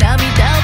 涙を